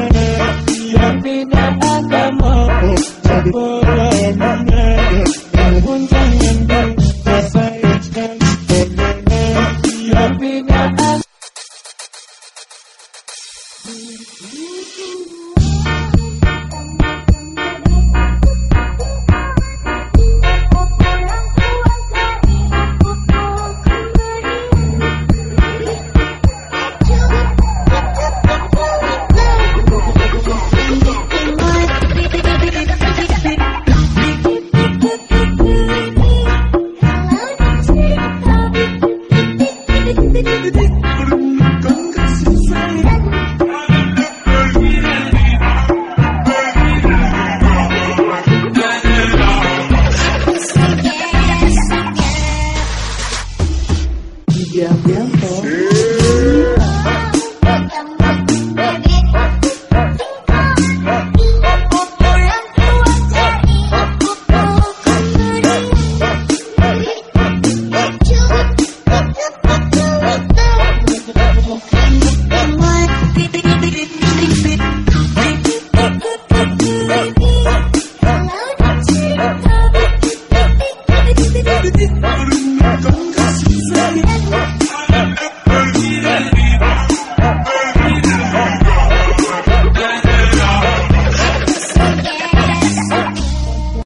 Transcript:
I'll be there Yang agama